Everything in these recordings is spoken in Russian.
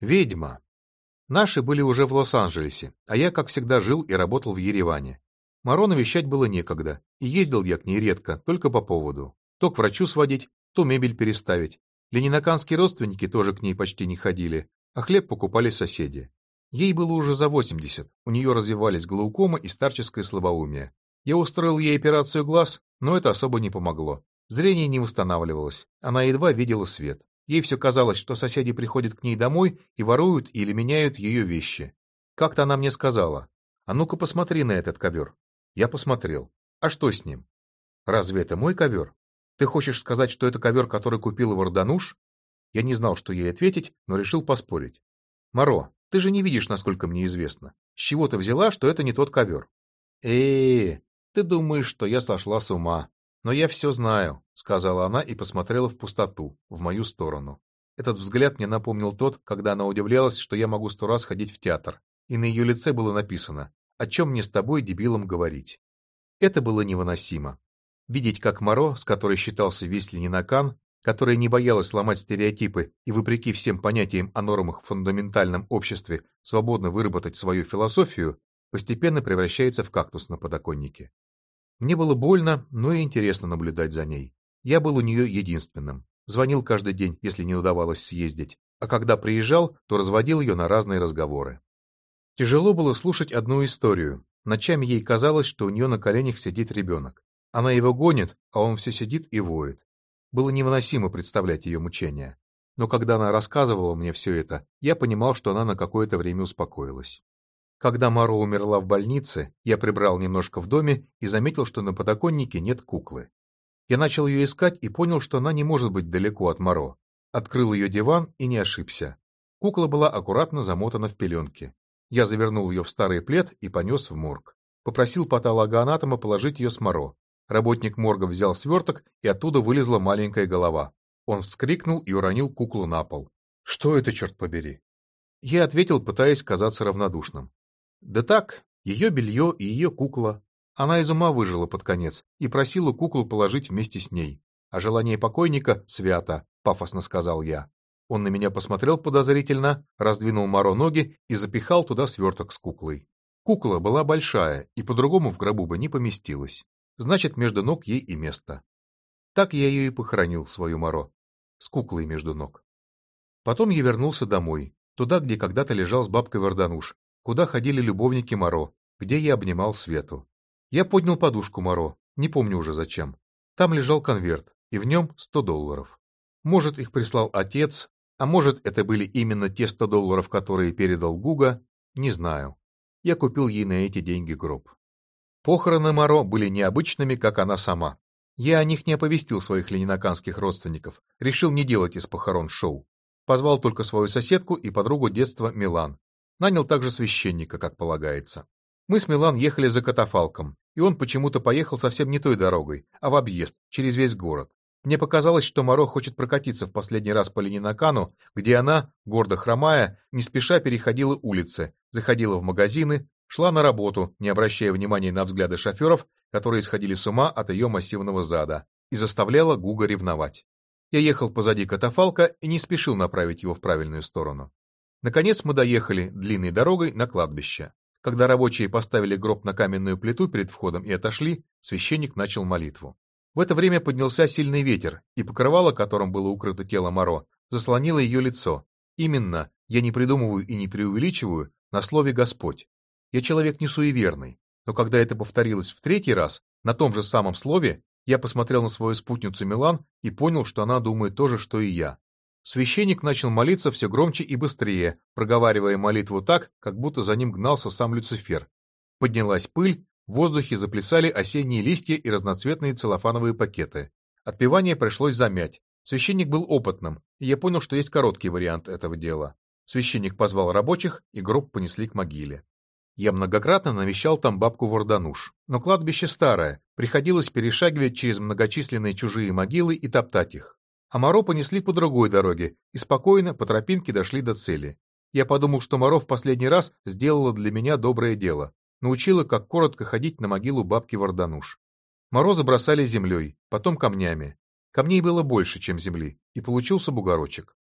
Ведьма. Наши были уже в Лос-Анджелесе, а я, как всегда, жил и работал в Ереване. Маро навещать было некогда, и ездил я к ней редко, только по поводу. То к врачу сводить, то мебель переставить. Ленинаканские родственники тоже к ней почти не ходили, а хлеб покупали соседи. Ей было уже за 80, у нее развивались глаукома и старческое слабоумие. Я устроил ей операцию глаз, но это особо не помогло. Зрение не восстанавливалось, она едва видела свет. Ей все казалось, что соседи приходят к ней домой и воруют или меняют ее вещи. Как-то она мне сказала, «А ну-ка посмотри на этот ковер». Я посмотрел. А что с ним? Разве это мой ковер? Ты хочешь сказать, что это ковер, который купила Вардануш? Я не знал, что ей ответить, но решил поспорить. Маро, ты же не видишь, насколько мне известно. С чего ты взяла, что это не тот ковер? э, -э, -э ты думаешь, что я сошла с ума. «Но я все знаю», — сказала она и посмотрела в пустоту, в мою сторону. Этот взгляд мне напомнил тот, когда она удивлялась, что я могу сто раз ходить в театр, и на ее лице было написано «О чем мне с тобой, дебилом, говорить?». Это было невыносимо. Видеть, как Моро, с которой считался весь Ленинакан, которая не боялась сломать стереотипы и, вопреки всем понятиям о нормах в фундаментальном обществе, свободно выработать свою философию, постепенно превращается в кактус на подоконнике. Мне было больно, но и интересно наблюдать за ней. Я был у нее единственным. Звонил каждый день, если не удавалось съездить. А когда приезжал, то разводил ее на разные разговоры. Тяжело было слушать одну историю. Ночами ей казалось, что у нее на коленях сидит ребенок. Она его гонит, а он все сидит и воет. Было невыносимо представлять ее мучения. Но когда она рассказывала мне все это, я понимал, что она на какое-то время успокоилась. Когда Маро умерла в больнице, я прибрал немножко в доме и заметил, что на подоконнике нет куклы. Я начал ее искать и понял, что она не может быть далеко от Маро. Открыл ее диван и не ошибся. Кукла была аккуратно замотана в пеленке. Я завернул ее в старый плед и понес в морг. Попросил патологоанатома положить ее с Маро. Работник морга взял сверток, и оттуда вылезла маленькая голова. Он вскрикнул и уронил куклу на пол. «Что это, черт побери?» Я ответил, пытаясь казаться равнодушным. Да так, ее белье и ее кукла. Она из ума выжила под конец и просила куклу положить вместе с ней. А желание покойника свято, пафосно сказал я. Он на меня посмотрел подозрительно, раздвинул Маро ноги и запихал туда сверток с куклой. Кукла была большая и по-другому в гробу бы не поместилась. Значит, между ног ей и место. Так я ее и похоронил, свою Маро, с куклой между ног. Потом я вернулся домой, туда, где когда-то лежал с бабкой Вардануш, куда ходили любовники Моро, где я обнимал Свету. Я поднял подушку Моро, не помню уже зачем. Там лежал конверт, и в нем 100 долларов. Может, их прислал отец, а может, это были именно те 100 долларов, которые передал Гуга, не знаю. Я купил ей на эти деньги гроб. Похороны Моро были необычными, как она сама. Я о них не оповестил своих ленинаканских родственников, решил не делать из похорон шоу. Позвал только свою соседку и подругу детства Милан, Нанял также священника, как полагается. Мы с Милан ехали за катафалком, и он почему-то поехал совсем не той дорогой, а в объезд, через весь город. Мне показалось, что Моро хочет прокатиться в последний раз по Ленинакану, где она, гордо хромая, не спеша переходила улицы, заходила в магазины, шла на работу, не обращая внимания на взгляды шоферов, которые сходили с ума от ее массивного зада, и заставляла Гуга ревновать. Я ехал позади катафалка и не спешил направить его в правильную сторону. Наконец мы доехали длинной дорогой на кладбище. Когда рабочие поставили гроб на каменную плиту перед входом и отошли, священник начал молитву. В это время поднялся сильный ветер, и покрывало, которым было укрыто тело Моро, заслонило ее лицо. Именно, я не придумываю и не преувеличиваю, на слове «Господь». Я человек не суеверный, но когда это повторилось в третий раз, на том же самом слове, я посмотрел на свою спутницу Милан и понял, что она думает то же, что и я. Священник начал молиться все громче и быстрее, проговаривая молитву так, как будто за ним гнался сам Люцифер. Поднялась пыль, в воздухе заплясали осенние листья и разноцветные целлофановые пакеты. Отпевание пришлось замять. Священник был опытным, и я понял, что есть короткий вариант этого дела. Священник позвал рабочих, и гроб понесли к могиле. Я многократно навещал там бабку Вардануш, но кладбище старое, приходилось перешагивать через многочисленные чужие могилы и топтать их. А Моро понесли по другой дороге и спокойно по тропинке дошли до цели. Я подумал, что Моро в последний раз сделала для меня доброе дело. Научила, как коротко ходить на могилу бабки Вардануш. Моро забросали землей, потом камнями. Камней было больше, чем земли, и получился бугорочек.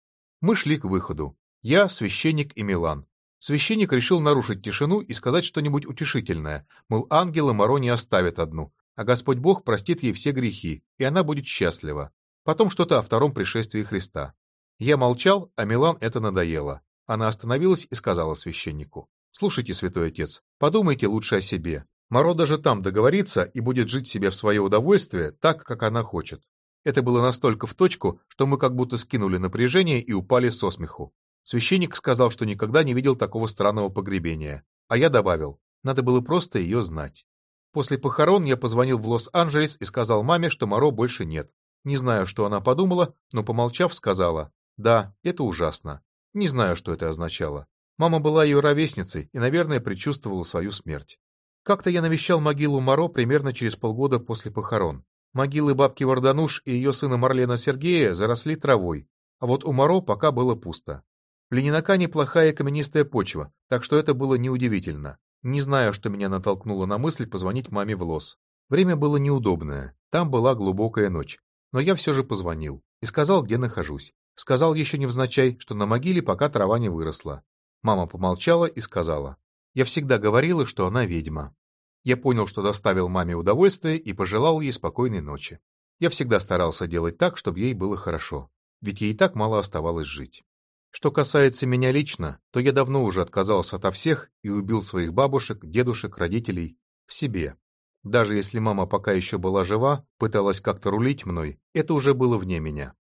Мы шли к выходу. Я, священник и Милан. Священник решил нарушить тишину и сказать что-нибудь утешительное, мол, ангелы Моро не оставят одну, а Господь Бог простит ей все грехи, и она будет счастлива. Потом что-то о втором пришествии Христа. Я молчал, а Милан это надоело. Она остановилась и сказала священнику. «Слушайте, святой отец, подумайте лучше о себе. Моро даже там договорится и будет жить себе в свое удовольствие так, как она хочет». Это было настолько в точку, что мы как будто скинули напряжение и упали со смеху. Священник сказал, что никогда не видел такого странного погребения. А я добавил, надо было просто ее знать. После похорон я позвонил в Лос-Анджелес и сказал маме, что Моро больше нет. Не знаю, что она подумала, но, помолчав, сказала, «Да, это ужасно. Не знаю, что это означало. Мама была ее ровесницей и, наверное, предчувствовала свою смерть. Как-то я навещал могилу Моро примерно через полгода после похорон. Могилы бабки Вардануш и ее сына Марлена Сергея заросли травой, а вот у Моро пока было пусто. В Ленинака неплохая каменистая почва, так что это было неудивительно. Не знаю, что меня натолкнуло на мысль позвонить маме в Лос. Время было неудобное, там была глубокая ночь. Но я все же позвонил и сказал, где нахожусь. Сказал еще невзначай, что на могиле пока трава не выросла. Мама помолчала и сказала. Я всегда говорила, что она ведьма. Я понял, что доставил маме удовольствие и пожелал ей спокойной ночи. Я всегда старался делать так, чтобы ей было хорошо, ведь ей так мало оставалось жить. Что касается меня лично, то я давно уже отказался ото всех и убил своих бабушек, дедушек, родителей в себе. Даже если мама пока еще была жива, пыталась как-то рулить мной, это уже было вне меня.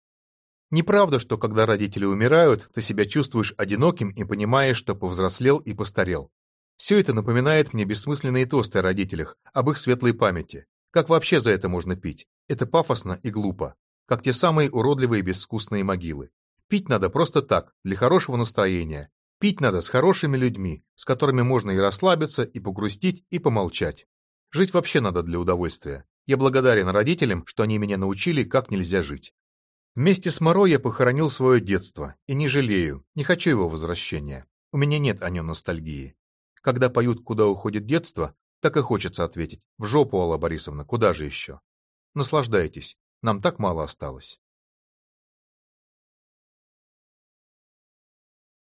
Неправда, что когда родители умирают, ты себя чувствуешь одиноким и понимаешь, что повзрослел и постарел. Все это напоминает мне бессмысленные тосты о родителях, об их светлой памяти. Как вообще за это можно пить? Это пафосно и глупо. Как те самые уродливые безвкусные могилы. Пить надо просто так, для хорошего настроения. Пить надо с хорошими людьми, с которыми можно и расслабиться, и погрустить, и помолчать. Жить вообще надо для удовольствия. Я благодарен родителям, что они меня научили, как нельзя жить. Вместе с Моро я похоронил свое детство, и не жалею, не хочу его возвращения. У меня нет о нем ностальгии. Когда поют «Куда уходит детство», так и хочется ответить. В жопу, Алла Борисовна, куда же еще? Наслаждайтесь, нам так мало осталось.